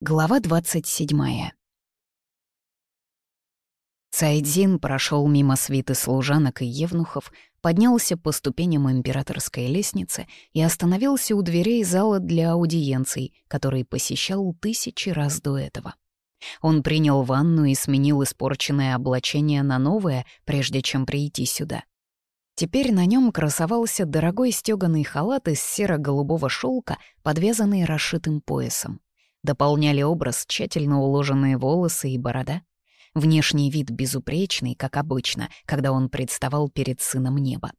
Глава 27 Цайдзин прошел мимо свиты служанок и евнухов, поднялся по ступеням императорской лестницы и остановился у дверей зала для аудиенций, который посещал тысячи раз до этого. Он принял ванну и сменил испорченное облачение на новое, прежде чем прийти сюда. Теперь на нем красовался дорогой стеганый халат из серо-голубого шелка, подвязанный расшитым поясом. Дополняли образ тщательно уложенные волосы и борода. Внешний вид безупречный, как обычно, когда он представал перед сыном неба.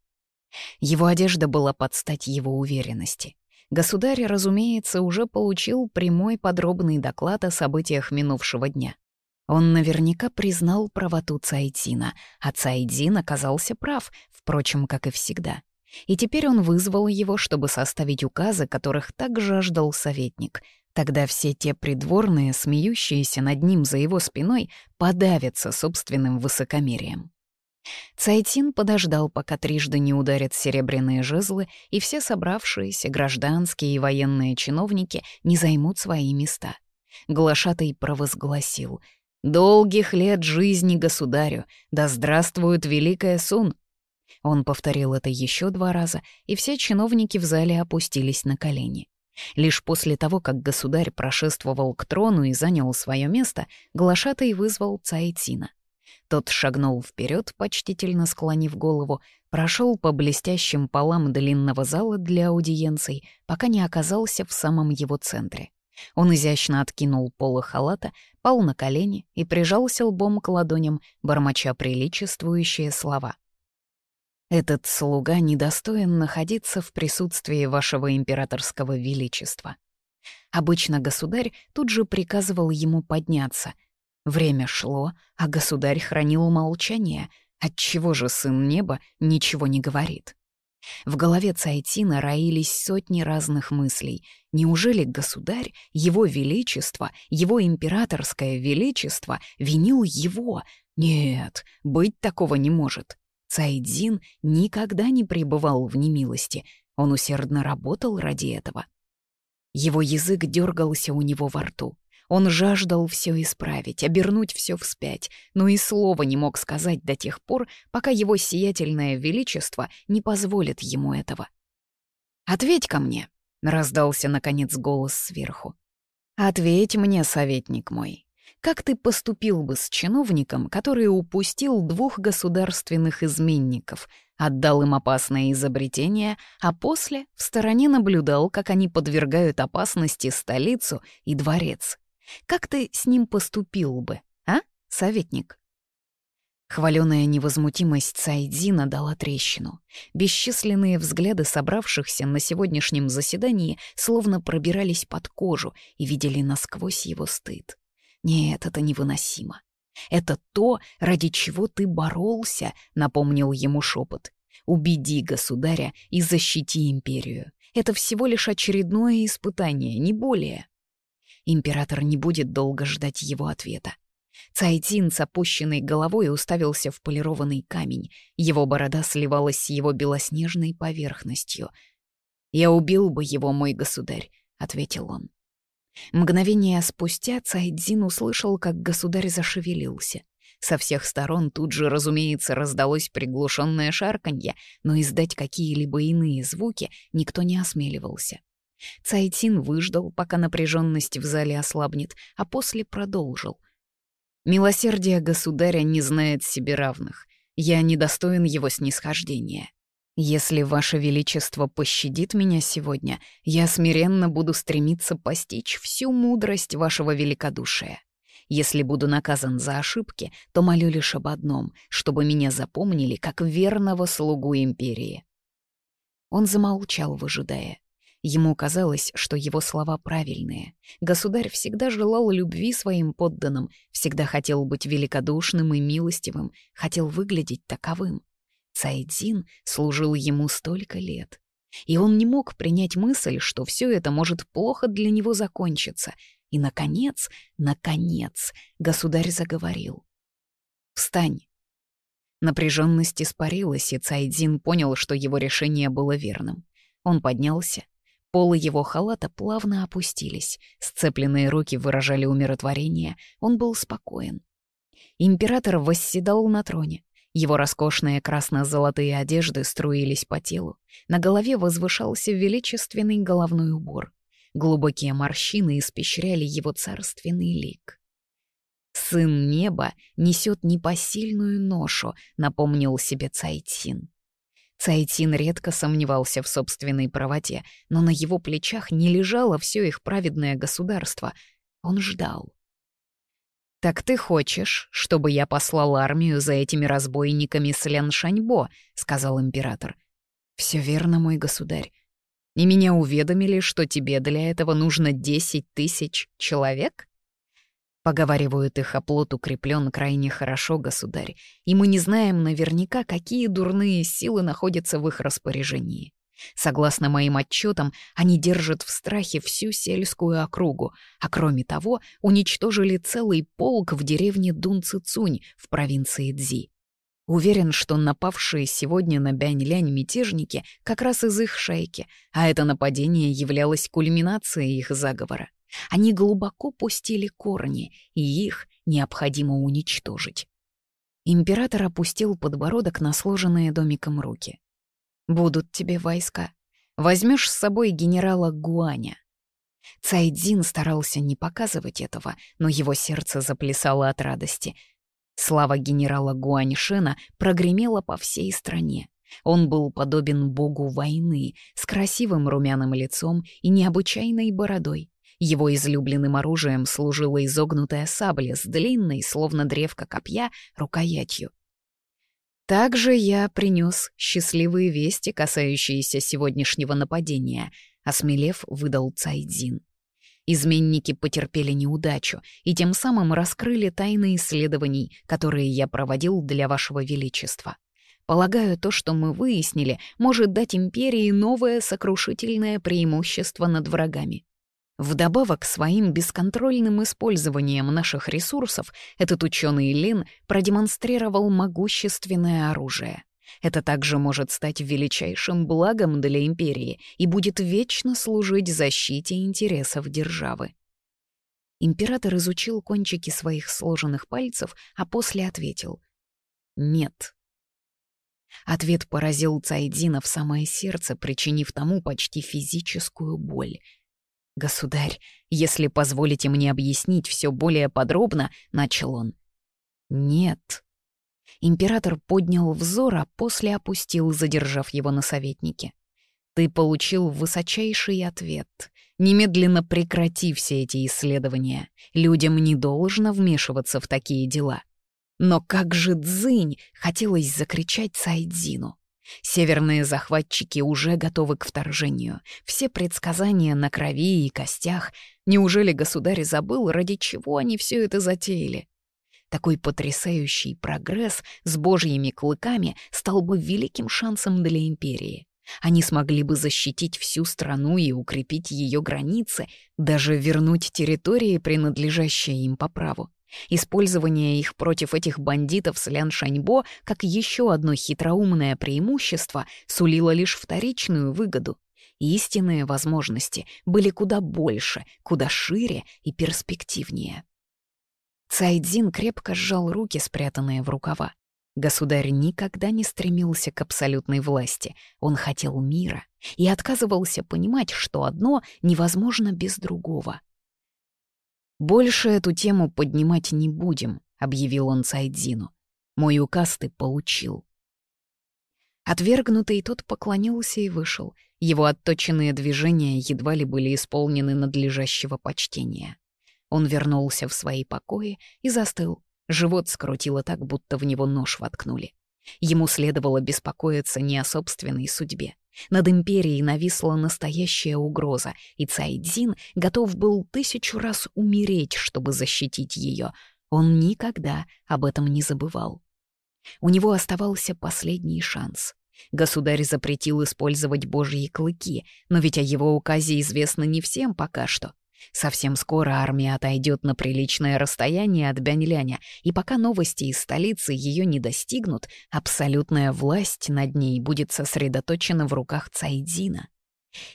Его одежда была под стать его уверенности. Государь, разумеется, уже получил прямой подробный доклад о событиях минувшего дня. Он наверняка признал правоту Цайдина, а Цайдин оказался прав, впрочем, как и всегда. И теперь он вызвал его, чтобы составить указы, которых так жаждал советник. Тогда все те придворные, смеющиеся над ним за его спиной, подавятся собственным высокомерием. Цайтин подождал, пока трижды не ударят серебряные жезлы, и все собравшиеся, гражданские и военные чиновники, не займут свои места. Глашатый провозгласил «Долгих лет жизни государю! Да здравствует Великая Сун!» Он повторил это еще два раза, и все чиновники в зале опустились на колени. Лишь после того, как государь прошествовал к трону и занял свое место, глашатый вызвал Цаэтина. Тот шагнул вперед, почтительно склонив голову, прошел по блестящим полам длинного зала для аудиенций, пока не оказался в самом его центре. Он изящно откинул полы халата, пал на колени и прижался лбом к ладоням, бормоча приличествующие слова — этот слуга недостоин находиться в присутствии вашего императорского величества. Обычно государь тут же приказывал ему подняться. Время шло, а государь хранил молчание, отчего же сын неба ничего не говорит. В голове Цайтина роились сотни разных мыслей. Неужели государь, его величество, его императорское величество винил его? Нет, быть такого не может. Цайдин никогда не пребывал в немилости, он усердно работал ради этого. Его язык дергался у него во рту. Он жаждал все исправить, обернуть все вспять, но и слова не мог сказать до тех пор, пока его сиятельное величество не позволит ему этого. «Ответь ко мне!» — раздался, наконец, голос сверху. «Ответь мне, советник мой, как ты поступил бы с чиновником, который упустил двух государственных изменников, отдал им опасное изобретение, а после в стороне наблюдал, как они подвергают опасности столицу и дворец? Как ты с ним поступил бы, а, советник? Хваленая невозмутимость Сайдзина дала трещину. Бесчисленные взгляды собравшихся на сегодняшнем заседании словно пробирались под кожу и видели насквозь его стыд. Нет, это невыносимо. Это то, ради чего ты боролся, напомнил ему шепот. Убеди государя и защити империю. Это всего лишь очередное испытание, не более. Император не будет долго ждать его ответа. Цайтин с опущенной головой уставился в полированный камень. Его борода сливалась с его белоснежной поверхностью. «Я убил бы его, мой государь», — ответил он. Мгновение спустя Цайдзин услышал, как государь зашевелился. Со всех сторон тут же, разумеется, раздалось приглушенное шарканье, но издать какие-либо иные звуки никто не осмеливался. Цайтин выждал, пока напряженность в зале ослабнет, а после продолжил. «Милосердие государя не знает себе равных. Я недостоин его снисхождения. Если Ваше Величество пощадит меня сегодня, я смиренно буду стремиться постичь всю мудрость Вашего великодушия. Если буду наказан за ошибки, то молю лишь об одном, чтобы меня запомнили как верного слугу империи». Он замолчал, выжидая. Ему казалось, что его слова правильные. Государь всегда желал любви своим подданным, всегда хотел быть великодушным и милостивым, хотел выглядеть таковым. Цайдзин служил ему столько лет. И он не мог принять мысль, что все это может плохо для него закончиться. И, наконец, наконец, государь заговорил. «Встань!» Напряженность испарилась, и Цайдзин понял, что его решение было верным. Он поднялся. Полы его халата плавно опустились, сцепленные руки выражали умиротворение, он был спокоен. Император восседал на троне, его роскошные красно-золотые одежды струились по телу. На голове возвышался величественный головной убор. Глубокие морщины испещряли его царственный лик. «Сын неба несет непосильную ношу», — напомнил себе Цайтин. Цайтин редко сомневался в собственной правоте, но на его плечах не лежало все их праведное государство. Он ждал. «Так ты хочешь, чтобы я послал армию за этими разбойниками с Лен Шаньбо?» — сказал император. «Все верно, мой государь. И меня уведомили, что тебе для этого нужно десять тысяч человек?» Поговаривают, их оплот укреплен крайне хорошо, государь, и мы не знаем наверняка, какие дурные силы находятся в их распоряжении. Согласно моим отчетам, они держат в страхе всю сельскую округу, а кроме того, уничтожили целый полк в деревне Дунцицунь в провинции Дзи. Уверен, что напавшие сегодня на Бянь-Лянь мятежники как раз из их шейки, а это нападение являлось кульминацией их заговора. Они глубоко пустили корни, и их необходимо уничтожить. Император опустил подбородок на сложенные домиком руки. Будут тебе войска. Возьмешь с собой генерала Гуаня. Цайдин старался не показывать этого, но его сердце заплясало от радости. Слава генерала Гуаньшена прогремела по всей стране. Он был подобен богу войны, с красивым румяным лицом и необычайной бородой. Его излюбленным оружием служила изогнутая сабля с длинной, словно древко копья, рукоятью. Также я принес счастливые вести, касающиеся сегодняшнего нападения, осмелев выдал Цайдзин. Изменники потерпели неудачу и тем самым раскрыли тайны исследований, которые я проводил для вашего величества. Полагаю, то, что мы выяснили, может дать империи новое сокрушительное преимущество над врагами. Вдобавок, своим бесконтрольным использованием наших ресурсов этот ученый Лин продемонстрировал могущественное оружие. Это также может стать величайшим благом для империи и будет вечно служить защите интересов державы. Император изучил кончики своих сложенных пальцев, а после ответил «Нет». Ответ поразил Цайдина в самое сердце, причинив тому почти физическую боль — «Государь, если позволите мне объяснить все более подробно», — начал он. «Нет». Император поднял взор, а после опустил, задержав его на советнике. «Ты получил высочайший ответ. Немедленно прекрати все эти исследования. Людям не должно вмешиваться в такие дела». Но как же Дзынь хотелось закричать Сайдзину. Северные захватчики уже готовы к вторжению. Все предсказания на крови и костях. Неужели государь забыл, ради чего они все это затеяли? Такой потрясающий прогресс с божьими клыками стал бы великим шансом для империи. Они смогли бы защитить всю страну и укрепить ее границы, даже вернуть территории, принадлежащие им по праву. Использование их против этих бандитов с Лян Шаньбо как еще одно хитроумное преимущество сулило лишь вторичную выгоду. Истинные возможности были куда больше, куда шире и перспективнее. Цайдзин крепко сжал руки, спрятанные в рукава. Государь никогда не стремился к абсолютной власти, он хотел мира и отказывался понимать, что одно невозможно без другого — «Больше эту тему поднимать не будем», — объявил он Сайдзину. «Мой указ ты получил». Отвергнутый тот поклонился и вышел. Его отточенные движения едва ли были исполнены надлежащего почтения. Он вернулся в свои покои и застыл. Живот скрутило так, будто в него нож воткнули. Ему следовало беспокоиться не о собственной судьбе. Над империей нависла настоящая угроза, и Цайдзин готов был тысячу раз умереть, чтобы защитить ее. Он никогда об этом не забывал. У него оставался последний шанс. Государь запретил использовать божьи клыки, но ведь о его указе известно не всем пока что. Совсем скоро армия отойдет на приличное расстояние от Бяньляня, и пока новости из столицы ее не достигнут, абсолютная власть над ней будет сосредоточена в руках Цайдзина.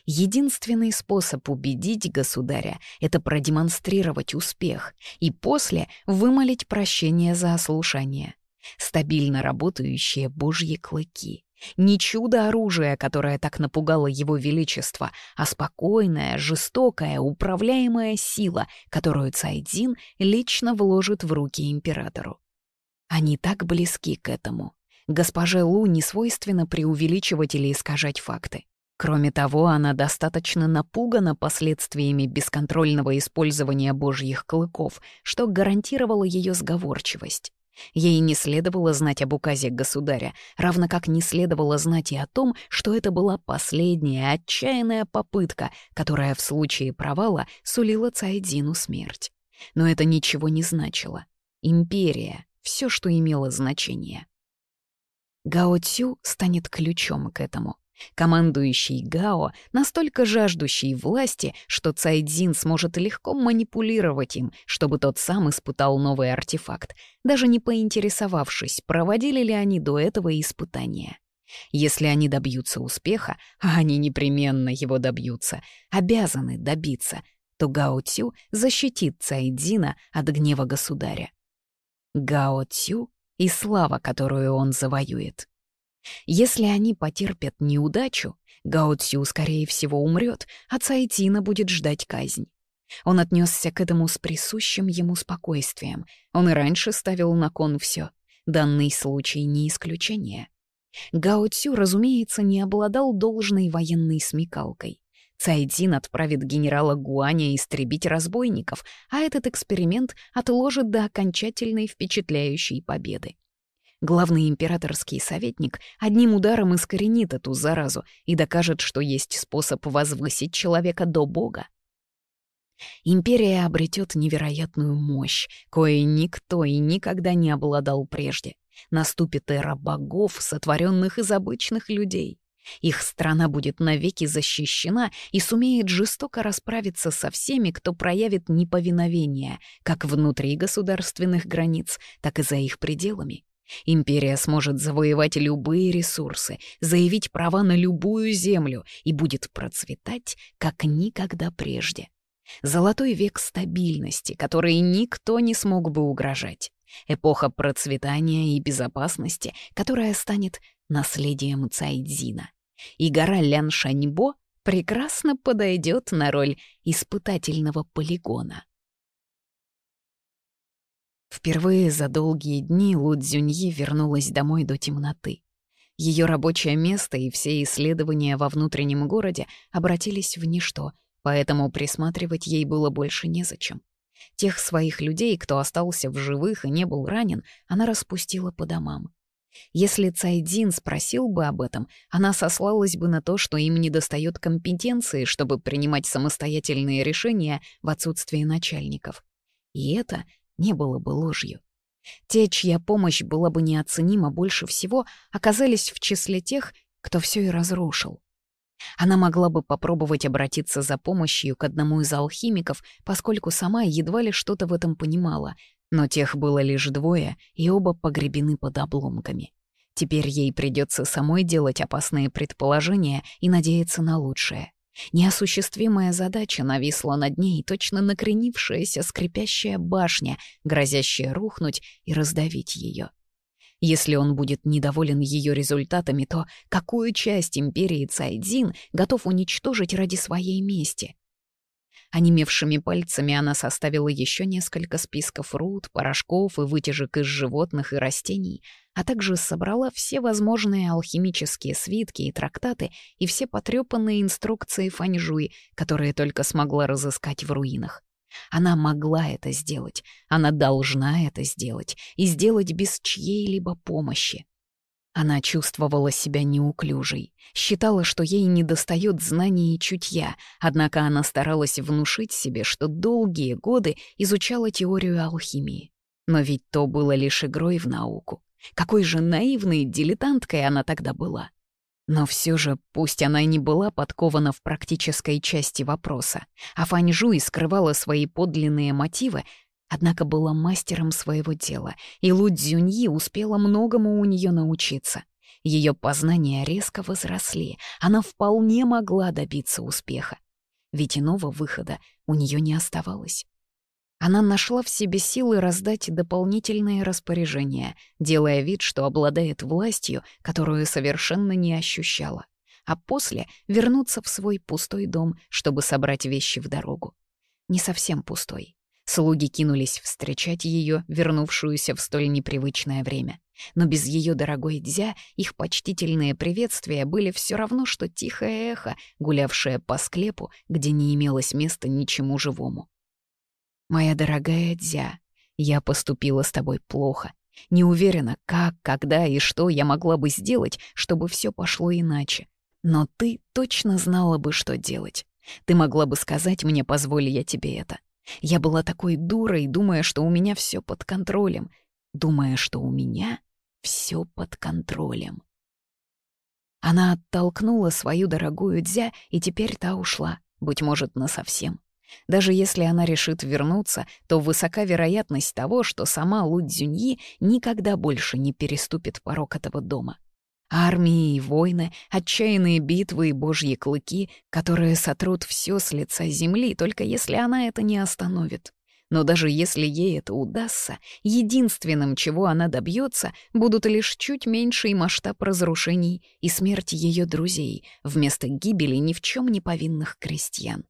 Единственный способ убедить государя — это продемонстрировать успех и после вымолить прощение за ослушание. Стабильно работающие божьи клыки. Не чудо оружия, которое так напугало его величество, а спокойная, жестокая, управляемая сила, которую Цайдин лично вложит в руки императору. Они так близки к этому. Госпоже Лу не свойственно преувеличивать или искажать факты. Кроме того, она достаточно напугана последствиями бесконтрольного использования божьих клыков, что гарантировало ее сговорчивость. Ей не следовало знать об указе государя, равно как не следовало знать и о том, что это была последняя отчаянная попытка, которая в случае провала сулила Цайдину смерть. Но это ничего не значило. Империя — все, что имело значение. Гао Цю станет ключом к этому — Командующий Гао настолько жаждущий власти, что Цайдзин сможет легко манипулировать им, чтобы тот сам испытал новый артефакт, даже не поинтересовавшись, проводили ли они до этого испытания. Если они добьются успеха, а они непременно его добьются, обязаны добиться, то Гао Цю защитит Цайдзина от гнева государя. Гао Цю и слава, которую он завоюет. Если они потерпят неудачу, Гао Цю, скорее всего, умрет, а Цайтина будет ждать казнь. Он отнесся к этому с присущим ему спокойствием. Он и раньше ставил на кон все. Данный случай не исключение. Гао Цю, разумеется, не обладал должной военной смекалкой. Цайдин отправит генерала Гуаня истребить разбойников, а этот эксперимент отложит до окончательной впечатляющей победы. Главный императорский советник одним ударом искоренит эту заразу и докажет, что есть способ возвысить человека до бога. Империя обретет невероятную мощь, кое никто и никогда не обладал прежде. Наступит эра богов, сотворенных из обычных людей. Их страна будет навеки защищена и сумеет жестоко расправиться со всеми, кто проявит неповиновение, как внутри государственных границ, так и за их пределами. Империя сможет завоевать любые ресурсы, заявить права на любую землю и будет процветать, как никогда прежде. Золотой век стабильности, который никто не смог бы угрожать. Эпоха процветания и безопасности, которая станет наследием Цайдзина. И гора Ляншаньбо прекрасно подойдет на роль испытательного полигона. Впервые за долгие дни Лу Цзюньи вернулась домой до темноты. Ее рабочее место и все исследования во внутреннем городе обратились в ничто, поэтому присматривать ей было больше незачем. Тех своих людей, кто остался в живых и не был ранен, она распустила по домам. Если Цайдин спросил бы об этом, она сослалась бы на то, что им недостает компетенции, чтобы принимать самостоятельные решения в отсутствие начальников. И это не было бы ложью. Те, чья помощь была бы неоценима больше всего, оказались в числе тех, кто все и разрушил. Она могла бы попробовать обратиться за помощью к одному из алхимиков, поскольку сама едва ли что-то в этом понимала, но тех было лишь двое, и оба погребены под обломками. Теперь ей придется самой делать опасные предположения и надеяться на лучшее. Неосуществимая задача нависла над ней, точно накренившаяся скрипящая башня, грозящая рухнуть и раздавить ее. Если он будет недоволен ее результатами, то какую часть империи Цайдзин готов уничтожить ради своей мести? Онемевшими пальцами она составила еще несколько списков руд, порошков и вытяжек из животных и растений, а также собрала все возможные алхимические свитки и трактаты и все потрепанные инструкции Фаньжуи, которые только смогла разыскать в руинах. Она могла это сделать, она должна это сделать и сделать без чьей-либо помощи. Она чувствовала себя неуклюжей, считала, что ей недостает знаний и чутья, однако она старалась внушить себе, что долгие годы изучала теорию алхимии. Но ведь то было лишь игрой в науку. Какой же наивной дилетанткой она тогда была. Но все же, пусть она и не была подкована в практической части вопроса, а Фаньжуй скрывала свои подлинные мотивы, Однако была мастером своего дела, и Лу Цзюньи успела многому у нее научиться. Ее познания резко возросли, она вполне могла добиться успеха. Ведь иного выхода у нее не оставалось. Она нашла в себе силы раздать дополнительные распоряжения, делая вид, что обладает властью, которую совершенно не ощущала, а после вернуться в свой пустой дом, чтобы собрать вещи в дорогу. Не совсем пустой. Слуги кинулись встречать ее, вернувшуюся в столь непривычное время. Но без ее дорогой дзя их почтительные приветствия были все равно, что тихое эхо, гулявшее по склепу, где не имелось места ничему живому. «Моя дорогая дзя, я поступила с тобой плохо. Не уверена, как, когда и что я могла бы сделать, чтобы все пошло иначе. Но ты точно знала бы, что делать. Ты могла бы сказать мне, позволь я тебе это. Я была такой дурой, думая, что у меня все под контролем. Думая, что у меня все под контролем. Она оттолкнула свою дорогую дзя, и теперь та ушла, быть может, насовсем. Даже если она решит вернуться, то высока вероятность того, что сама Лудзюньи никогда больше не переступит порог этого дома армии и войны, отчаянные битвы и божьи клыки, которые сотрут все с лица земли, только если она это не остановит. Но даже если ей это удастся, единственным, чего она добьется, будут лишь чуть меньший масштаб разрушений и смерть ее друзей вместо гибели ни в чем не повинных крестьян.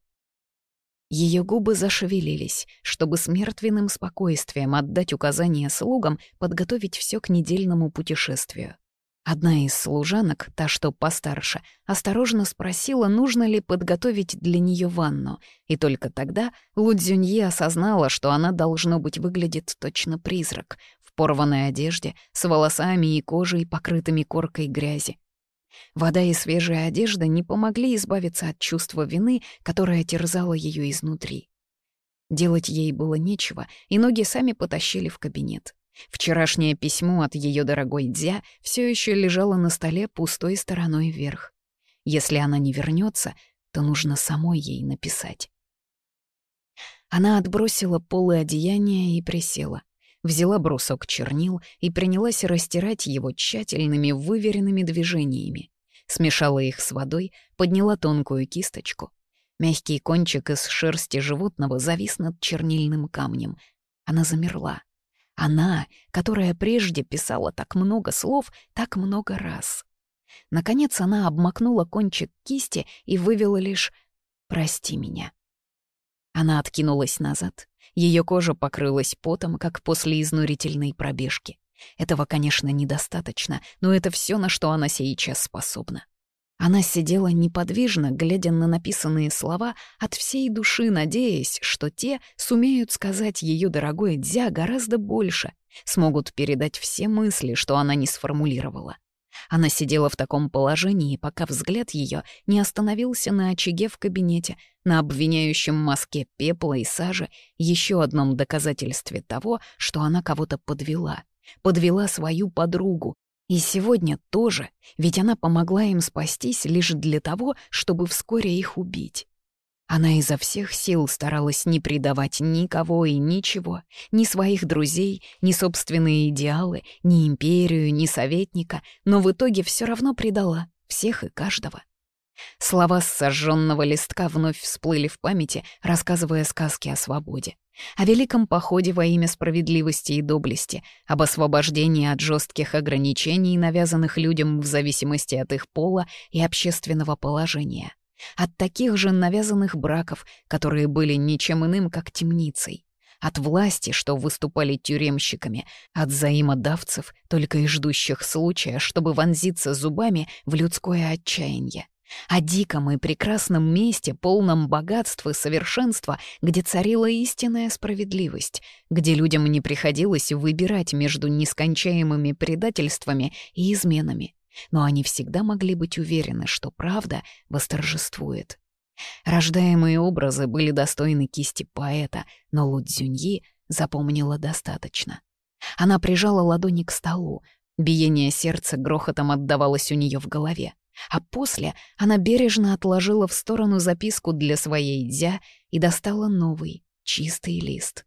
Ее губы зашевелились, чтобы с мертвенным спокойствием отдать указания слугам подготовить все к недельному путешествию. Одна из служанок, та, что постарше, осторожно спросила, нужно ли подготовить для нее ванну, и только тогда Лудзюнье осознала, что она, должно быть, выглядит точно призрак, в порванной одежде, с волосами и кожей, покрытыми коркой грязи. Вода и свежая одежда не помогли избавиться от чувства вины, которое терзало ее изнутри. Делать ей было нечего, и ноги сами потащили в кабинет. Вчерашнее письмо от ее дорогой Дзя все еще лежало на столе пустой стороной вверх. Если она не вернется, то нужно самой ей написать. Она отбросила полы одеяния и присела. Взяла брусок чернил и принялась растирать его тщательными, выверенными движениями. Смешала их с водой, подняла тонкую кисточку. Мягкий кончик из шерсти животного завис над чернильным камнем. Она замерла. Она, которая прежде писала так много слов, так много раз. Наконец она обмакнула кончик кисти и вывела лишь «Прости меня». Она откинулась назад. Ее кожа покрылась потом, как после изнурительной пробежки. Этого, конечно, недостаточно, но это все, на что она сейчас способна. Она сидела неподвижно, глядя на написанные слова, от всей души надеясь, что те сумеют сказать ее дорогой Дзя гораздо больше, смогут передать все мысли, что она не сформулировала. Она сидела в таком положении, пока взгляд ее не остановился на очаге в кабинете, на обвиняющем маске пепла и сажи, еще одном доказательстве того, что она кого-то подвела. Подвела свою подругу, и сегодня тоже, ведь она помогла им спастись лишь для того, чтобы вскоре их убить. Она изо всех сил старалась не предавать никого и ничего, ни своих друзей, ни собственные идеалы, ни империю, ни советника, но в итоге все равно предала всех и каждого. Слова с сожженного листка вновь всплыли в памяти, рассказывая сказки о свободе о великом походе во имя справедливости и доблести, об освобождении от жестких ограничений, навязанных людям в зависимости от их пола и общественного положения, от таких же навязанных браков, которые были ничем иным, как темницей, от власти, что выступали тюремщиками, от взаимодавцев, только и ждущих случая, чтобы вонзиться зубами в людское отчаяние о диком и прекрасном месте, полном богатства и совершенства, где царила истинная справедливость, где людям не приходилось выбирать между нескончаемыми предательствами и изменами, но они всегда могли быть уверены, что правда восторжествует. Рождаемые образы были достойны кисти поэта, но Лудзюньи запомнила достаточно. Она прижала ладони к столу, биение сердца грохотом отдавалось у нее в голове а после она бережно отложила в сторону записку для своей дя и достала новый, чистый лист.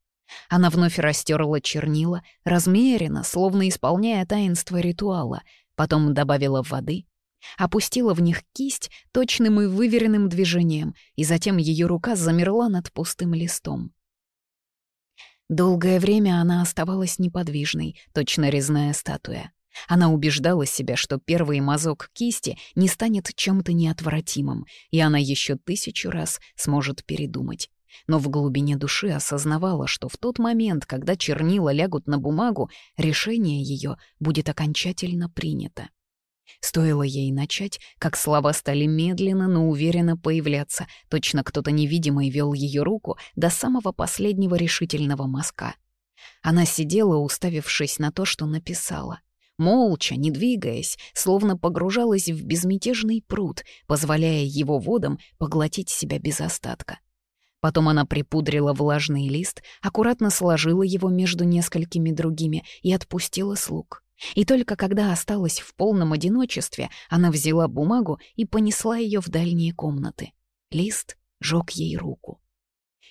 Она вновь растерла чернила, размеренно, словно исполняя таинство ритуала, потом добавила воды, опустила в них кисть точным и выверенным движением, и затем ее рука замерла над пустым листом. Долгое время она оставалась неподвижной, точно резная статуя. Она убеждала себя, что первый мазок кисти не станет чем-то неотвратимым, и она еще тысячу раз сможет передумать. Но в глубине души осознавала, что в тот момент, когда чернила лягут на бумагу, решение ее будет окончательно принято. Стоило ей начать, как слова стали медленно, но уверенно появляться, точно кто-то невидимый вел ее руку до самого последнего решительного мазка. Она сидела, уставившись на то, что написала молча, не двигаясь, словно погружалась в безмятежный пруд, позволяя его водам поглотить себя без остатка. Потом она припудрила влажный лист, аккуратно сложила его между несколькими другими и отпустила слуг. И только когда осталась в полном одиночестве, она взяла бумагу и понесла ее в дальние комнаты. Лист жёг ей руку.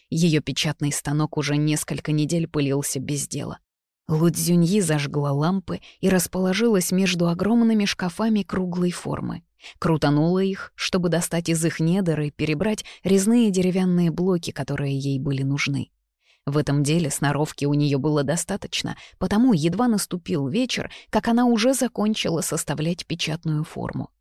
Ее печатный станок уже несколько недель пылился без дела. Лудзюньи зажгла лампы и расположилась между огромными шкафами круглой формы. Крутанула их, чтобы достать из их недр и перебрать резные деревянные блоки, которые ей были нужны. В этом деле сноровки у нее было достаточно, потому едва наступил вечер, как она уже закончила составлять печатную форму.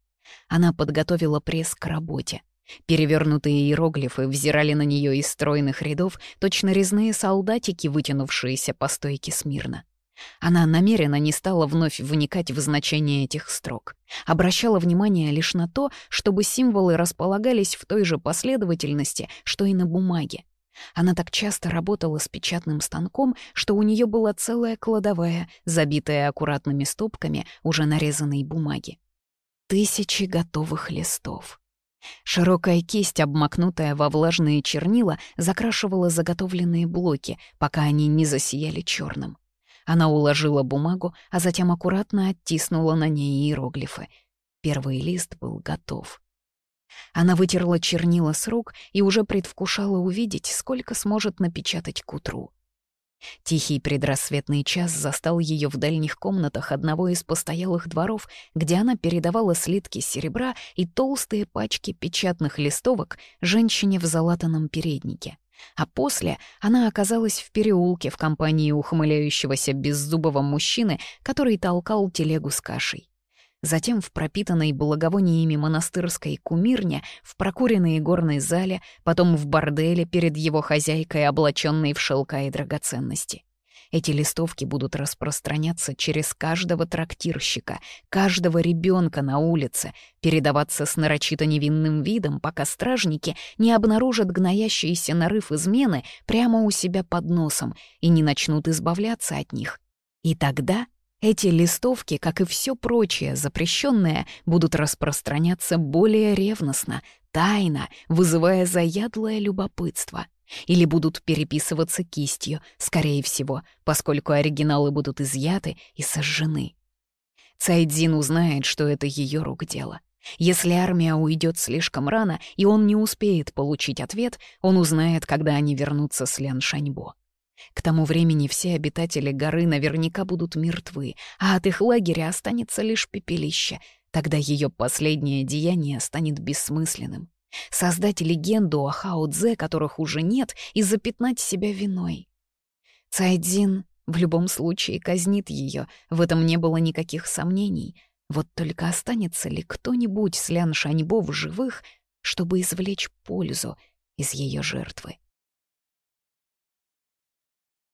Она подготовила пресс к работе. Перевернутые иероглифы взирали на нее из стройных рядов точно резные солдатики, вытянувшиеся по стойке смирно. Она намеренно не стала вновь вникать в значение этих строк. Обращала внимание лишь на то, чтобы символы располагались в той же последовательности, что и на бумаге. Она так часто работала с печатным станком, что у нее была целая кладовая, забитая аккуратными стопками уже нарезанной бумаги. Тысячи готовых листов. Широкая кисть, обмакнутая во влажные чернила, закрашивала заготовленные блоки, пока они не засияли черным. Она уложила бумагу, а затем аккуратно оттиснула на ней иероглифы. Первый лист был готов. Она вытерла чернила с рук и уже предвкушала увидеть, сколько сможет напечатать к утру. Тихий предрассветный час застал ее в дальних комнатах одного из постоялых дворов, где она передавала слитки серебра и толстые пачки печатных листовок женщине в залатанном переднике. А после она оказалась в переулке в компании ухмыляющегося беззубого мужчины, который толкал телегу с кашей. Затем в пропитанной благовониями монастырской кумирне, в прокуренной горной зале, потом в борделе перед его хозяйкой, облаченной в шелка и драгоценности. Эти листовки будут распространяться через каждого трактирщика, каждого ребенка на улице, передаваться с нарочито невинным видом, пока стражники не обнаружат гноящиеся нарыв измены прямо у себя под носом и не начнут избавляться от них. И тогда эти листовки, как и все прочее запрещенное, будут распространяться более ревностно, тайно, вызывая заядлое любопытство. Или будут переписываться кистью, скорее всего, поскольку оригиналы будут изъяты и сожжены. Цайдзин узнает, что это ее рук дело. Если армия уйдет слишком рано, и он не успеет получить ответ, он узнает, когда они вернутся с Лян Шаньбо. К тому времени все обитатели горы наверняка будут мертвы, а от их лагеря останется лишь пепелище. Тогда ее последнее деяние станет бессмысленным. Создать легенду о а хао которых уже нет, и запятнать себя виной. Цайдзин в любом случае казнит ее, в этом не было никаких сомнений. Вот только останется ли кто-нибудь с Лян Шаньбо в живых, чтобы извлечь пользу из ее жертвы?